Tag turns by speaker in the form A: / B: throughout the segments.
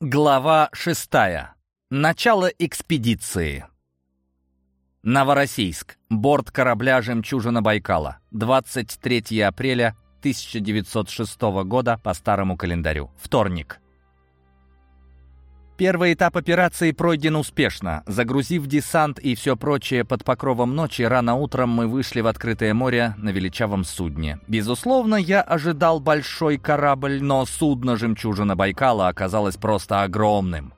A: Глава шестая. Начало экспедиции. Новороссийск. Борт корабля «Жемчужина Байкала». 23 апреля 1906 года по старому календарю. Вторник. Первый этап операции пройден успешно. Загрузив десант и все прочее под покровом ночи, рано утром мы вышли в открытое море на величавом судне. Безусловно, я ожидал большой корабль, но судно «Жемчужина Байкала» оказалось просто огромным.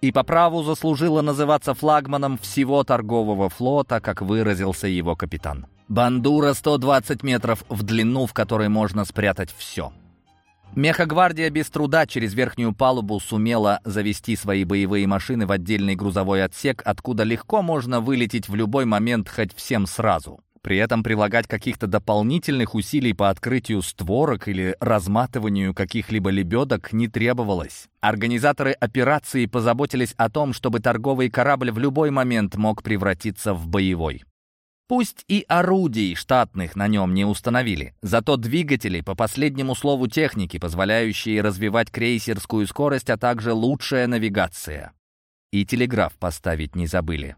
A: И по праву заслужило называться флагманом всего торгового флота, как выразился его капитан. Бандура 120 метров в длину, в которой можно спрятать все. Мехагвардия без труда через верхнюю палубу сумела завести свои боевые машины в отдельный грузовой отсек, откуда легко можно вылететь в любой момент хоть всем сразу. При этом прилагать каких-то дополнительных усилий по открытию створок или разматыванию каких-либо лебедок не требовалось. Организаторы операции позаботились о том, чтобы торговый корабль в любой момент мог превратиться в боевой. Пусть и орудий штатных на нем не установили, зато двигатели по последнему слову техники, позволяющие развивать крейсерскую скорость, а также лучшая навигация. И телеграф поставить не забыли.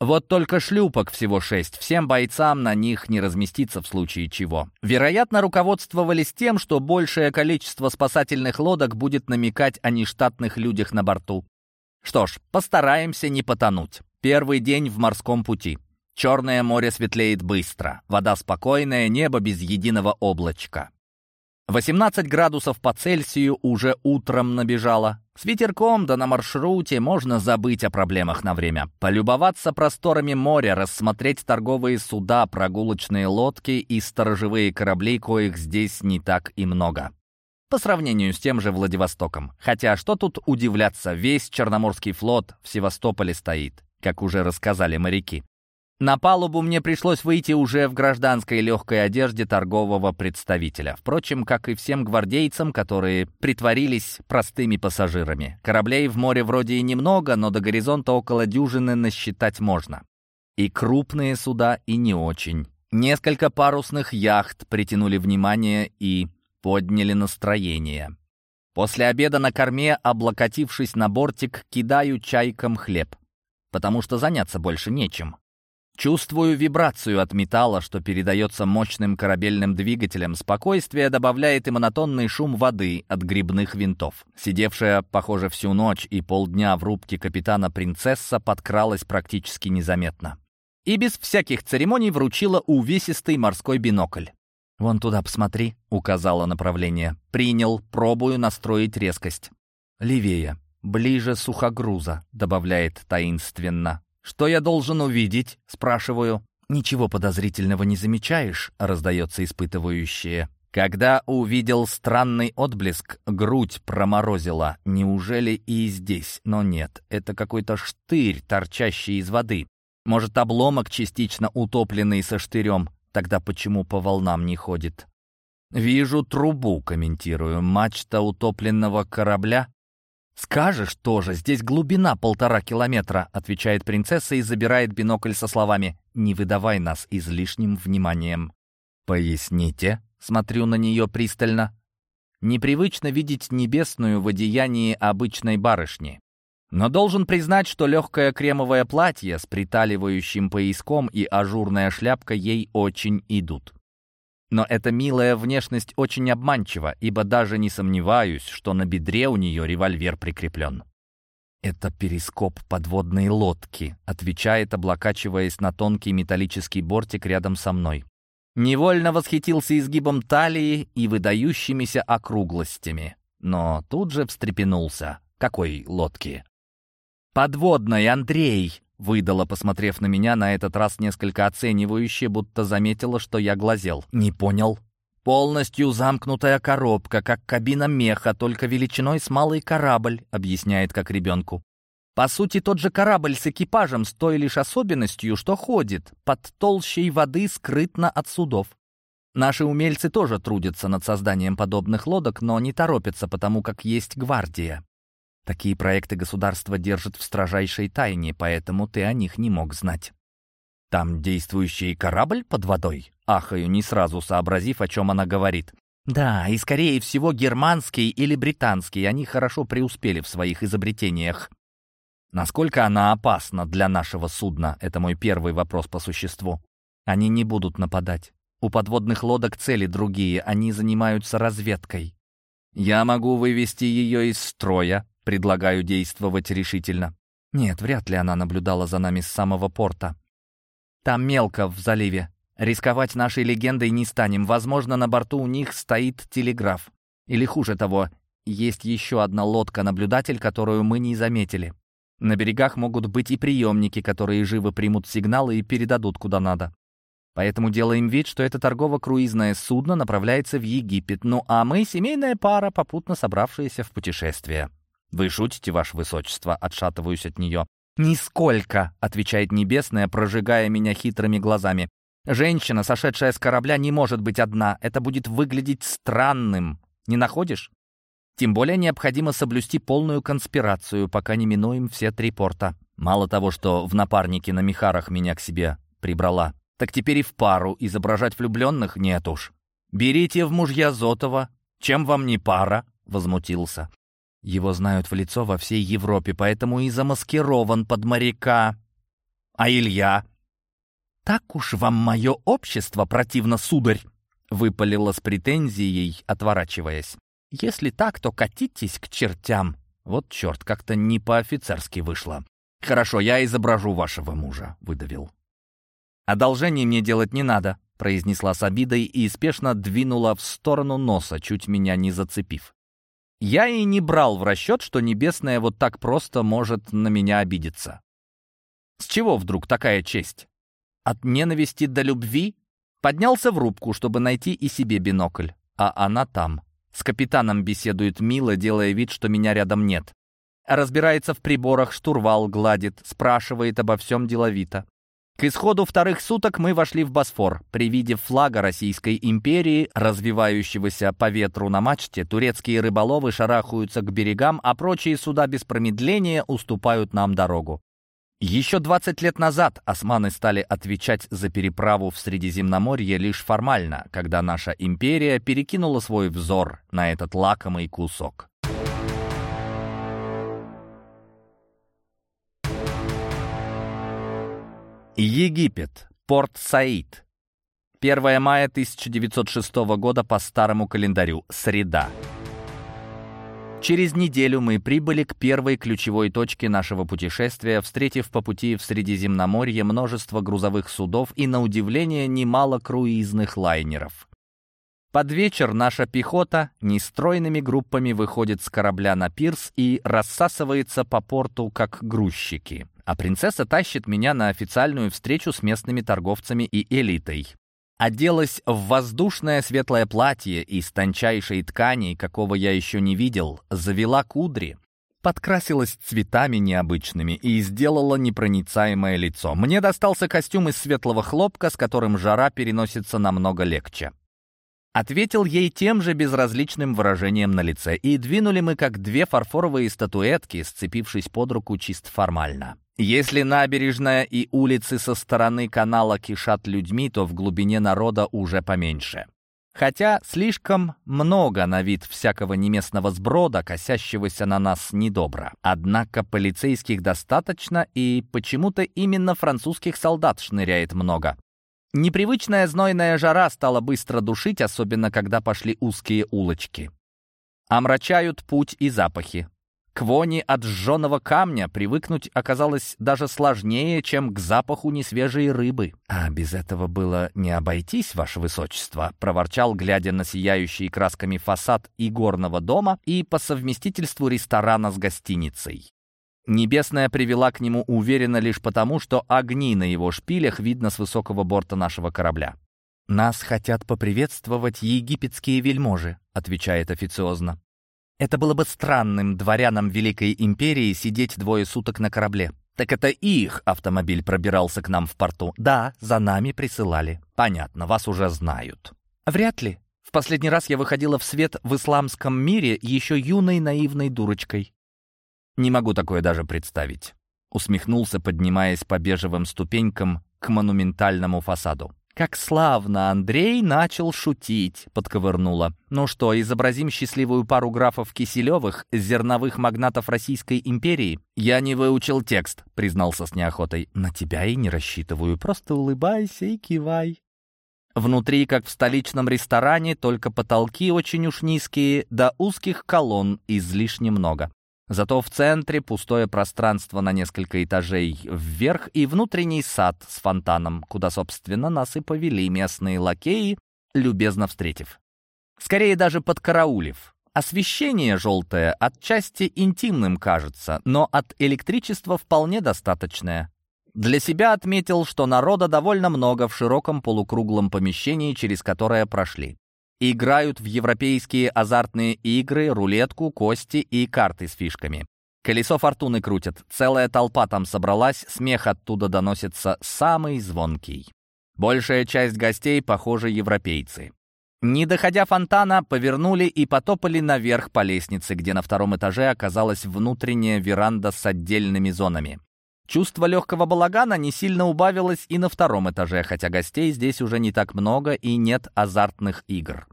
A: Вот только шлюпок всего шесть, всем бойцам на них не разместиться в случае чего. Вероятно, руководствовались тем, что большее количество спасательных лодок будет намекать о нештатных людях на борту. Что ж, постараемся не потонуть. Первый день в морском пути. Черное море светлеет быстро, вода спокойная, небо без единого облачка. 18 градусов по Цельсию уже утром набежало. С ветерком да на маршруте можно забыть о проблемах на время. Полюбоваться просторами моря, рассмотреть торговые суда, прогулочные лодки и сторожевые корабли, коих здесь не так и много. По сравнению с тем же Владивостоком. Хотя что тут удивляться, весь Черноморский флот в Севастополе стоит, как уже рассказали моряки. На палубу мне пришлось выйти уже в гражданской легкой одежде торгового представителя. Впрочем, как и всем гвардейцам, которые притворились простыми пассажирами. Кораблей в море вроде и немного, но до горизонта около дюжины насчитать можно. И крупные суда, и не очень. Несколько парусных яхт притянули внимание и подняли настроение. После обеда на корме, облокотившись на бортик, кидаю чайкам хлеб, потому что заняться больше нечем. Чувствую вибрацию от металла, что передается мощным корабельным двигателем. Спокойствие добавляет и монотонный шум воды от грибных винтов. Сидевшая, похоже, всю ночь и полдня в рубке капитана принцесса подкралась практически незаметно. И без всяких церемоний вручила увесистый морской бинокль. «Вон туда посмотри», — указала направление. «Принял, пробую настроить резкость». «Левее, ближе сухогруза», — добавляет таинственно. «Что я должен увидеть?» — спрашиваю. «Ничего подозрительного не замечаешь?» — раздается испытывающее. Когда увидел странный отблеск, грудь проморозила. Неужели и здесь? Но нет, это какой-то штырь, торчащий из воды. Может, обломок, частично утопленный со штырем. Тогда почему по волнам не ходит? «Вижу трубу», — комментирую. «Мачта утопленного корабля?» «Скажешь тоже, здесь глубина полтора километра», — отвечает принцесса и забирает бинокль со словами «Не выдавай нас излишним вниманием». «Поясните», — смотрю на нее пристально. Непривычно видеть небесную в одеянии обычной барышни. Но должен признать, что легкое кремовое платье с приталивающим пояском и ажурная шляпка ей очень идут. Но эта милая внешность очень обманчива, ибо даже не сомневаюсь, что на бедре у нее револьвер прикреплен. «Это перископ подводной лодки», — отвечает, облокачиваясь на тонкий металлический бортик рядом со мной. Невольно восхитился изгибом талии и выдающимися округлостями, но тут же встрепенулся. «Какой лодки?» «Подводной, Андрей!» Выдала, посмотрев на меня, на этот раз несколько оценивающе, будто заметила, что я глазел. «Не понял». «Полностью замкнутая коробка, как кабина меха, только величиной с малый корабль», объясняет как ребенку. По сути, тот же корабль с экипажем, с той лишь особенностью, что ходит под толщей воды скрытно от судов. Наши умельцы тоже трудятся над созданием подобных лодок, но не торопятся, потому как есть гвардия. Такие проекты государство держит в строжайшей тайне, поэтому ты о них не мог знать. Там действующий корабль под водой? Ахаю, не сразу сообразив, о чем она говорит. Да, и скорее всего германский или британский. Они хорошо преуспели в своих изобретениях. Насколько она опасна для нашего судна? Это мой первый вопрос по существу. Они не будут нападать. У подводных лодок цели другие, они занимаются разведкой. Я могу вывести ее из строя, предлагаю действовать решительно. Нет, вряд ли она наблюдала за нами с самого порта. Там мелко в заливе. Рисковать нашей легендой не станем. Возможно, на борту у них стоит телеграф. Или хуже того, есть еще одна лодка-наблюдатель, которую мы не заметили. На берегах могут быть и приемники, которые живо примут сигналы и передадут куда надо. Поэтому делаем вид, что это торгово-круизное судно направляется в Египет, ну а мы — семейная пара, попутно собравшаяся в путешествие. «Вы шутите, ваше высочество?» — отшатываюсь от нее. «Нисколько», — отвечает Небесная, прожигая меня хитрыми глазами. Женщина, сошедшая с корабля, не может быть одна. Это будет выглядеть странным. Не находишь? Тем более необходимо соблюсти полную конспирацию, пока не минуем все три порта. Мало того, что в напарнике на Михарах меня к себе прибрала, так теперь и в пару изображать влюбленных нет уж. «Берите в мужья Зотова. Чем вам не пара?» — возмутился. Его знают в лицо во всей Европе, поэтому и замаскирован под моряка. А Илья? «Так уж вам мое общество противно, сударь!» — выпалила с претензией, отворачиваясь. «Если так, то катитесь к чертям!» Вот черт, как-то не по-офицерски вышло. «Хорошо, я изображу вашего мужа», — выдавил. «Одолжение мне делать не надо», — произнесла с обидой и спешно двинула в сторону носа, чуть меня не зацепив. Я и не брал в расчет, что Небесная вот так просто может на меня обидеться. С чего вдруг такая честь? От ненависти до любви поднялся в рубку, чтобы найти и себе бинокль. А она там. С капитаном беседует мило, делая вид, что меня рядом нет. Разбирается в приборах, штурвал гладит, спрашивает обо всем деловито. К исходу вторых суток мы вошли в Босфор. При виде флага Российской империи, развивающегося по ветру на мачте, турецкие рыболовы шарахаются к берегам, а прочие суда без промедления уступают нам дорогу. Еще 20 лет назад османы стали отвечать за переправу в Средиземноморье лишь формально, когда наша империя перекинула свой взор на этот лакомый кусок. Египет. Порт Саид. 1 мая 1906 года по старому календарю. Среда. Через неделю мы прибыли к первой ключевой точке нашего путешествия, встретив по пути в Средиземноморье множество грузовых судов и, на удивление, немало круизных лайнеров. Под вечер наша пехота нестройными группами выходит с корабля на пирс и рассасывается по порту, как грузчики. А принцесса тащит меня на официальную встречу с местными торговцами и элитой. Оделась в воздушное светлое платье из тончайшей ткани, какого я еще не видел, завела кудри, подкрасилась цветами необычными и сделала непроницаемое лицо. Мне достался костюм из светлого хлопка, с которым жара переносится намного легче. Ответил ей тем же безразличным выражением на лице, и двинули мы как две фарфоровые статуэтки, сцепившись под руку чисто формально. Если набережная и улицы со стороны канала кишат людьми, то в глубине народа уже поменьше. Хотя слишком много на вид всякого неместного сброда, косящегося на нас недобро. Однако полицейских достаточно, и почему-то именно французских солдат шныряет много. Непривычная знойная жара стала быстро душить, особенно когда пошли узкие улочки. Омрачают путь и запахи. К воне от сжженного камня привыкнуть оказалось даже сложнее, чем к запаху несвежей рыбы. «А без этого было не обойтись, ваше высочество», — проворчал, глядя на сияющий красками фасад игорного дома и по совместительству ресторана с гостиницей. Небесная привела к нему уверенно лишь потому, что огни на его шпилях видно с высокого борта нашего корабля. «Нас хотят поприветствовать египетские вельможи», — отвечает официозно. Это было бы странным дворянам Великой Империи сидеть двое суток на корабле. Так это их автомобиль пробирался к нам в порту. Да, за нами присылали. Понятно, вас уже знают. Вряд ли. В последний раз я выходила в свет в исламском мире еще юной наивной дурочкой. Не могу такое даже представить. Усмехнулся, поднимаясь по бежевым ступенькам к монументальному фасаду. «Как славно Андрей начал шутить», — подковырнула. «Ну что, изобразим счастливую пару графов Киселевых, зерновых магнатов Российской империи?» «Я не выучил текст», — признался с неохотой. «На тебя и не рассчитываю, просто улыбайся и кивай». Внутри, как в столичном ресторане, только потолки очень уж низкие, да узких колонн излишне много. Зато в центре пустое пространство на несколько этажей вверх и внутренний сад с фонтаном, куда, собственно, нас и повели местные лакеи, любезно встретив. Скорее даже подкараулив. Освещение желтое отчасти интимным кажется, но от электричества вполне достаточное. Для себя отметил, что народа довольно много в широком полукруглом помещении, через которое прошли. Играют в европейские азартные игры, рулетку, кости и карты с фишками. Колесо фортуны крутят, целая толпа там собралась, смех оттуда доносится самый звонкий. Большая часть гостей, похоже, европейцы. Не доходя фонтана, повернули и потопали наверх по лестнице, где на втором этаже оказалась внутренняя веранда с отдельными зонами. Чувство легкого балагана не сильно убавилось и на втором этаже, хотя гостей здесь уже не так много и нет азартных игр.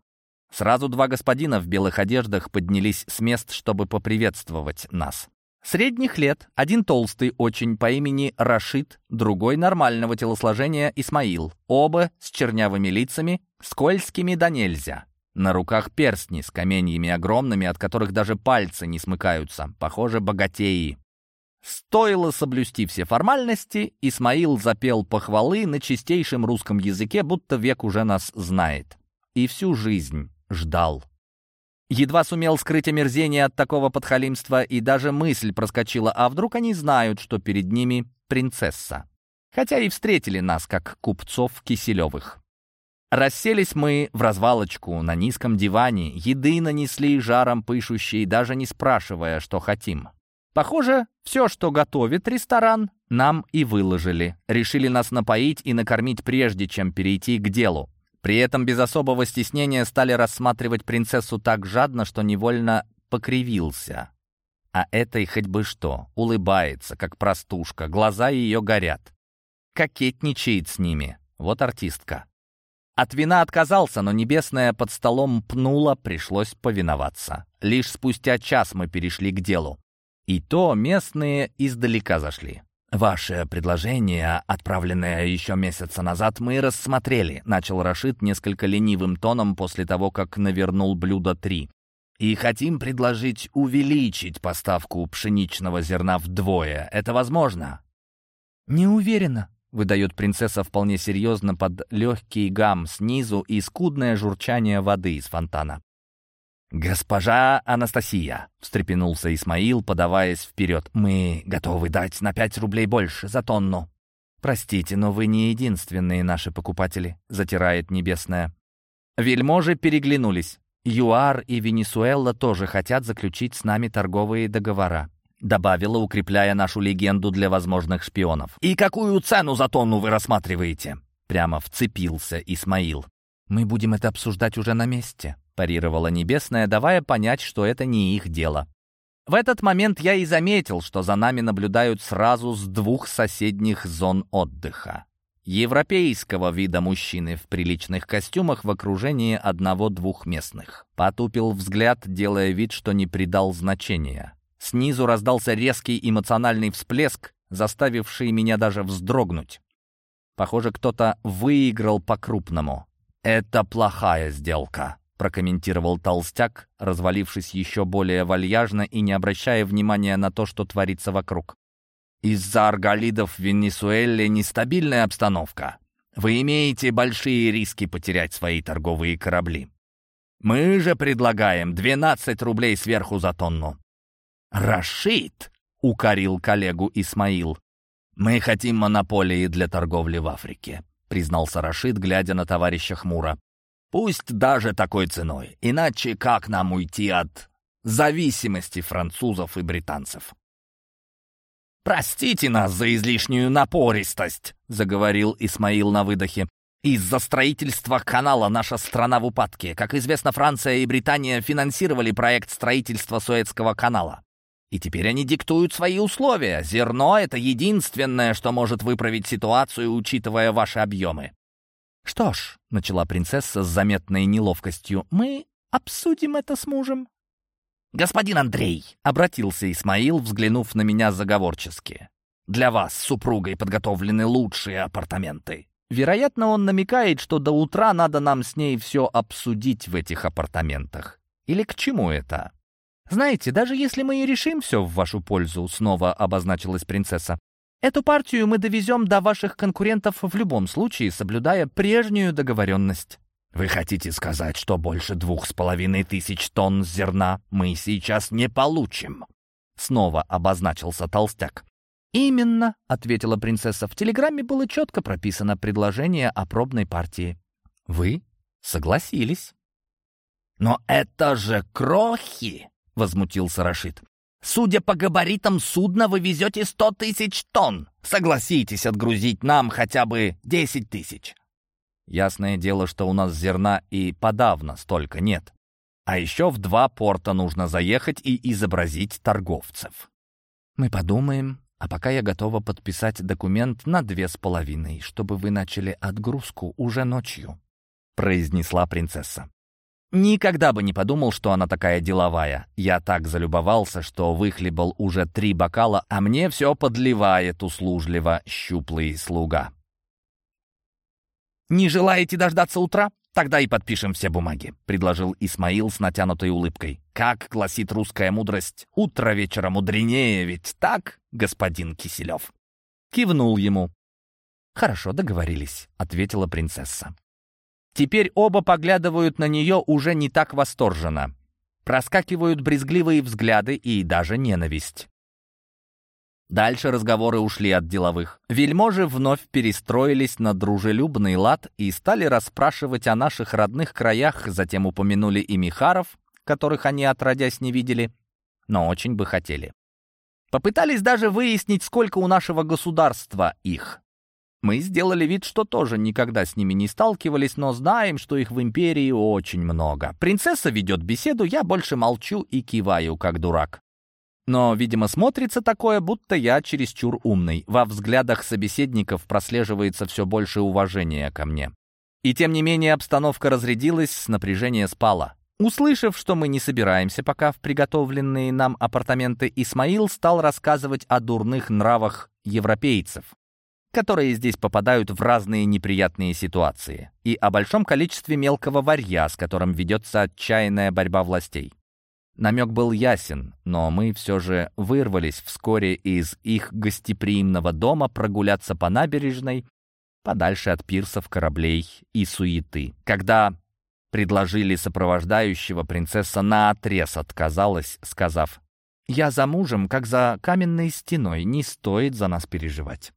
A: Сразу два господина в белых одеждах поднялись с мест, чтобы поприветствовать нас. Средних лет, один толстый очень по имени Рашид, другой нормального телосложения Исмаил, оба с чернявыми лицами, скользкими да нельзя. На руках перстни с каменьями огромными, от которых даже пальцы не смыкаются, похоже, богатеи. Стоило соблюсти все формальности, Исмаил запел похвалы на чистейшем русском языке, будто век уже нас знает. И всю жизнь ждал. Едва сумел скрыть омерзение от такого подхалимства, и даже мысль проскочила, а вдруг они знают, что перед ними принцесса. Хотя и встретили нас, как купцов Киселевых. Расселись мы в развалочку на низком диване, еды нанесли жаром пышущей, даже не спрашивая, что хотим. Похоже, все, что готовит ресторан, нам и выложили. Решили нас напоить и накормить прежде, чем перейти к делу. При этом без особого стеснения стали рассматривать принцессу так жадно, что невольно покривился. А этой хоть бы что, улыбается, как простушка, глаза ее горят. Кокетничает с ними. Вот артистка. От вина отказался, но небесная под столом пнула, пришлось повиноваться. Лишь спустя час мы перешли к делу. И то местные издалека зашли. «Ваше предложение, отправленное еще месяца назад, мы рассмотрели», начал Рашид несколько ленивым тоном после того, как навернул блюдо три. «И хотим предложить увеличить поставку пшеничного зерна вдвое. Это возможно?» «Не уверена», — выдает принцесса вполне серьезно под легкий гам снизу и скудное журчание воды из фонтана. «Госпожа Анастасия», — встрепенулся Исмаил, подаваясь вперед, — «мы готовы дать на пять рублей больше за тонну». «Простите, но вы не единственные наши покупатели», — затирает Небесная. Вельможи переглянулись. ЮАР и Венесуэла тоже хотят заключить с нами торговые договора. Добавила, укрепляя нашу легенду для возможных шпионов. «И какую цену за тонну вы рассматриваете?» Прямо вцепился Исмаил. «Мы будем это обсуждать уже на месте», парировала Небесная, давая понять, что это не их дело. В этот момент я и заметил, что за нами наблюдают сразу с двух соседних зон отдыха. Европейского вида мужчины в приличных костюмах в окружении одного-двух местных. Потупил взгляд, делая вид, что не придал значения. Снизу раздался резкий эмоциональный всплеск, заставивший меня даже вздрогнуть. Похоже, кто-то выиграл по-крупному. «Это плохая сделка», прокомментировал толстяк, развалившись еще более вальяжно и не обращая внимания на то, что творится вокруг. «Из-за арголидов в Венесуэле нестабильная обстановка. Вы имеете большие риски потерять свои торговые корабли. Мы же предлагаем 12 рублей сверху за тонну». «Рашид!» — укорил коллегу Исмаил. «Мы хотим монополии для торговли в Африке», — признался Рашид, глядя на товарища хмуро. Пусть даже такой ценой. Иначе как нам уйти от зависимости французов и британцев? «Простите нас за излишнюю напористость», — заговорил Исмаил на выдохе. «Из-за строительства канала наша страна в упадке. Как известно, Франция и Британия финансировали проект строительства Суэцкого канала. И теперь они диктуют свои условия. Зерно — это единственное, что может выправить ситуацию, учитывая ваши объемы. «Что ж», — начала принцесса с заметной неловкостью, — «мы обсудим это с мужем». «Господин Андрей», — обратился Исмаил, взглянув на меня заговорчески, — «для вас с супругой подготовлены лучшие апартаменты». Вероятно, он намекает, что до утра надо нам с ней все обсудить в этих апартаментах. Или к чему это? «Знаете, даже если мы и решим все в вашу пользу», — снова обозначилась принцесса, «эту партию мы довезем до ваших конкурентов в любом случае, соблюдая прежнюю договоренность».
B: «Вы хотите сказать, что больше двух с половиной тысяч тонн зерна мы сейчас не получим?»
A: Снова обозначился толстяк. «Именно», — ответила принцесса. «В телеграмме было четко прописано предложение о пробной партии». «Вы согласились».
B: «Но это же крохи!» — возмутился Рашид. «Судя по габаритам судна, вы везете сто тысяч тонн. Согласитесь отгрузить нам хотя бы десять тысяч».
A: Ясное дело, что у нас зерна и подавно столько нет. А еще в два порта нужно заехать и изобразить торговцев. Мы подумаем, а пока я готова подписать документ на две с половиной, чтобы вы начали отгрузку уже ночью», — произнесла принцесса. Никогда бы не подумал, что она такая деловая. Я так залюбовался, что выхлебал уже три бокала, а мне все подливает услужливо щуплый слуга. «Не желаете дождаться утра? Тогда и подпишем все бумаги», — предложил Исмаил с натянутой улыбкой. «Как гласит русская мудрость, утро вечера мудренее, ведь так, господин Киселев?» Кивнул ему. «Хорошо, договорились», — ответила принцесса. Теперь оба поглядывают на нее уже не так восторженно. Проскакивают брезгливые взгляды и даже ненависть. Дальше разговоры ушли от деловых. Вельможи вновь перестроились на дружелюбный лад и стали расспрашивать о наших родных краях, затем упомянули и Михаров, которых они отродясь не видели, но очень бы хотели. Попытались даже выяснить, сколько у нашего государства их. Мы сделали вид, что тоже никогда с ними не сталкивались, но знаем, что их в империи очень много. Принцесса ведет беседу, я больше молчу и киваю, как дурак. Но, видимо, смотрится такое, будто я чересчур умный. Во взглядах собеседников прослеживается все больше уважения ко мне. И тем не менее обстановка разрядилась, напряжение спало. Услышав, что мы не собираемся пока в приготовленные нам апартаменты, Исмаил стал рассказывать о дурных нравах европейцев, которые здесь попадают в разные неприятные ситуации, и о большом количестве мелкого варья, с которым ведется отчаянная борьба властей. Намек был ясен, но мы все же вырвались вскоре из их гостеприимного дома прогуляться по набережной, подальше от пирсов, кораблей и суеты. Когда предложили сопровождающего, принцесса наотрез отказалась, сказав, «Я за мужем, как за каменной стеной, не стоит за нас переживать».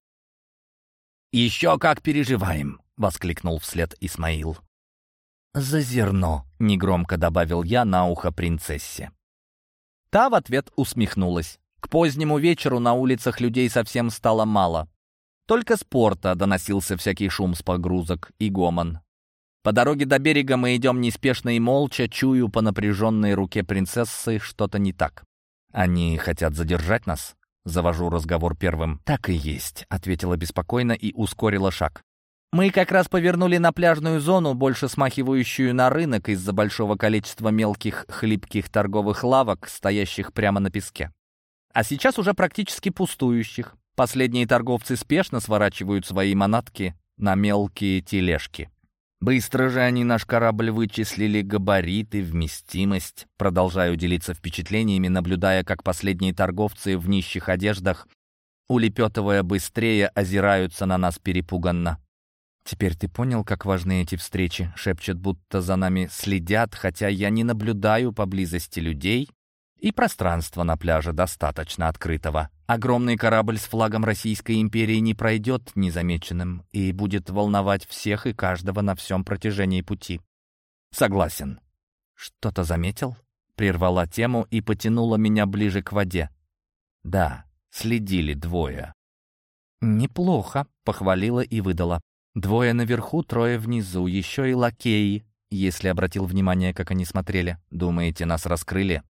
B: «Еще как переживаем!» — воскликнул вслед Исмаил
A: за зерно», — негромко добавил я на ухо принцессе. Та в ответ усмехнулась. К позднему вечеру на улицах людей совсем стало мало. Только с порта доносился всякий шум с погрузок и гомон. По дороге до берега мы идем неспешно и молча, чую по напряженной руке принцессы что-то не так. «Они хотят задержать нас?» Завожу разговор первым. «Так и есть», — ответила беспокойно и ускорила шаг. Мы как раз повернули на пляжную зону, больше смахивающую на рынок из-за большого количества мелких хлипких торговых лавок, стоящих прямо на песке. А сейчас уже практически пустующих. Последние торговцы спешно сворачивают свои манатки на мелкие тележки. Быстро же они наш корабль вычислили габариты, вместимость. Продолжаю делиться впечатлениями, наблюдая, как последние торговцы в нищих одеждах, улепетывая быстрее, озираются на нас перепуганно. «Теперь ты понял, как важны эти встречи?» — шепчет, будто за нами следят, хотя я не наблюдаю поблизости людей, и пространство на пляже достаточно открытого. Огромный корабль с флагом Российской империи не пройдет незамеченным и будет волновать всех и каждого на всем протяжении пути. Согласен. Что-то заметил? Прервала тему и потянула меня ближе к воде. Да, следили двое. Неплохо, похвалила и выдала. Двое наверху, трое внизу, еще и лакеи. Если обратил внимание, как они смотрели. Думаете, нас раскрыли?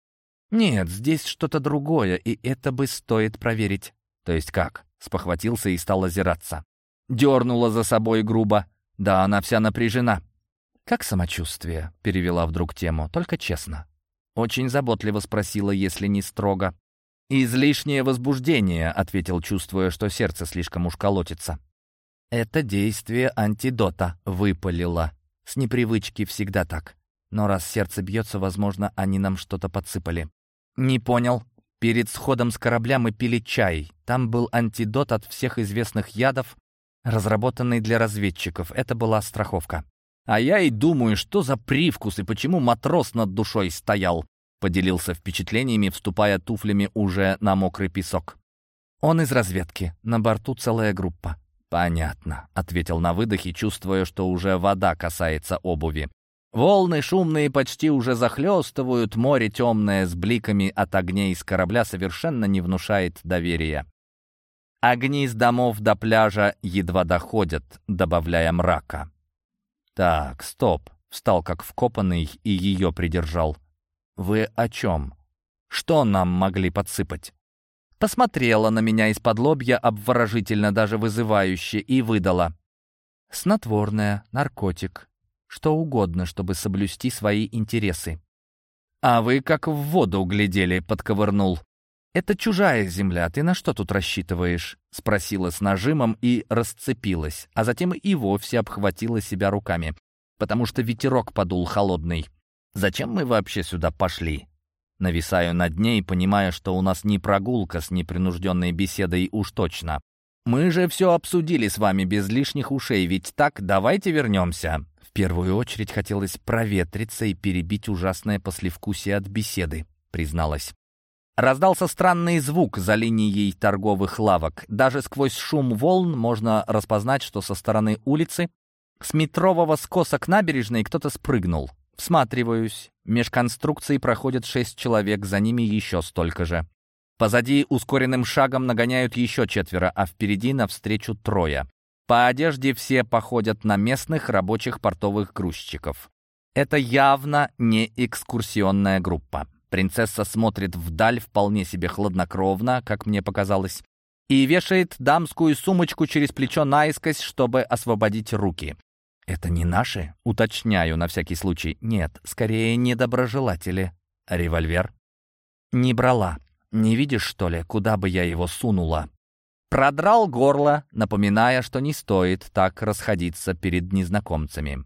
A: Нет, здесь что-то другое, и это бы стоит проверить. То есть как? Спохватился и стал озираться. Дернула за собой грубо. Да, она вся напряжена. «Как самочувствие?» — перевела вдруг тему. «Только честно». Очень заботливо спросила, если не строго. «Излишнее возбуждение», — ответил, чувствуя, что сердце слишком уж колотится. «Это действие антидота», — выпалила. «С непривычки всегда так. Но раз сердце бьется, возможно, они нам что-то подсыпали». «Не понял», Перед сходом с корабля мы пили чай. Там был антидот от всех известных ядов, разработанный для разведчиков. Это была страховка. А я и думаю, что за привкус и почему матрос над душой стоял. Поделился впечатлениями, вступая туфлями уже на мокрый песок. Он из разведки. На борту целая группа. «Понятно», — ответил на выдохе, чувствуя, что уже вода касается обуви. Волны шумные почти уже захлестывают, море темное с бликами от огней с корабля совершенно не внушает доверия. Огни с домов до пляжа едва доходят, добавляя мрака. «Так, стоп», — встал как вкопанный и ее придержал. «Вы о чем? Что нам могли подсыпать?» Посмотрела на меня из-под лобья обворожительно, даже вызывающе, и выдала. «Снотворное, наркотик, что угодно, чтобы соблюсти свои интересы. «А вы как в воду углядели», — подковырнул. «Это чужая земля, ты на что тут рассчитываешь?» — спросила с нажимом и расцепилась, а затем и вовсе обхватила себя руками, потому что ветерок подул холодный. «Зачем мы вообще сюда пошли?» Нависаю над ней, понимая, что у нас не прогулка с непринужденной беседой уж точно. «Мы же все обсудили с вами без лишних ушей, ведь так давайте вернемся первую очередь хотелось проветриться и перебить ужасное послевкусие от беседы, призналась. Раздался странный звук за линией торговых лавок. Даже сквозь шум волн можно распознать, что со стороны улицы с метрового скоса к набережной кто-то спрыгнул. Всматриваюсь. Меж конструкций проходят шесть человек, за ними еще столько же. Позади ускоренным шагом нагоняют еще четверо, а впереди навстречу трое. По одежде все походят на местных рабочих портовых грузчиков. Это явно не экскурсионная группа. Принцесса смотрит вдаль вполне себе хладнокровно, как мне показалось, и вешает дамскую сумочку через плечо наискось, чтобы освободить руки. «Это не наши?» — уточняю на всякий случай. «Нет, скорее недоброжелатели. Револьвер?» «Не брала. Не видишь, что ли, куда бы я его сунула?» Продрал горло, напоминая, что не стоит так расходиться перед незнакомцами.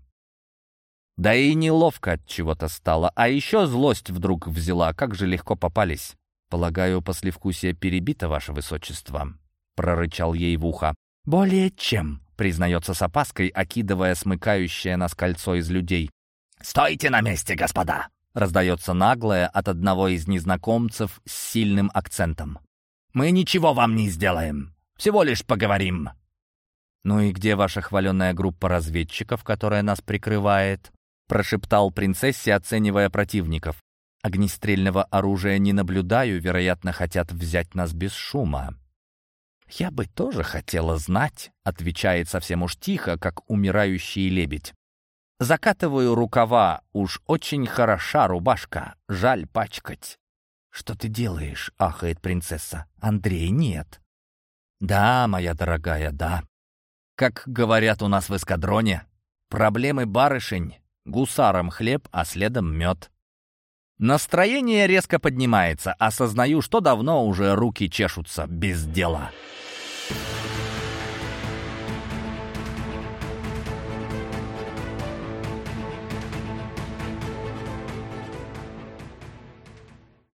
A: Да и неловко от чего-то стало, а еще злость вдруг взяла, как же легко попались. «Полагаю, послевкусие перебито, ваше высочество», — прорычал ей в ухо. «Более чем», — признается с опаской, окидывая смыкающее нас кольцо из людей.
B: «Стойте на месте, господа!» — раздается наглое от одного из незнакомцев с сильным акцентом. «Мы ничего вам не сделаем. Всего лишь поговорим».
A: «Ну и где ваша хваленая группа разведчиков, которая нас прикрывает?» прошептал принцессе, оценивая противников. «Огнестрельного оружия не наблюдаю, вероятно, хотят взять нас без шума». «Я бы тоже хотела знать», — отвечает совсем уж тихо, как умирающий лебедь. Закатываю рукава, уж очень хороша рубашка, жаль пачкать. «Что ты делаешь?» — ахает принцесса. «Андрей, нет». «Да, моя дорогая, да. Как говорят у нас в эскадроне, проблемы барышень, гусарам хлеб, а следом мед». Настроение резко поднимается, осознаю, что давно уже руки чешутся без дела. Thank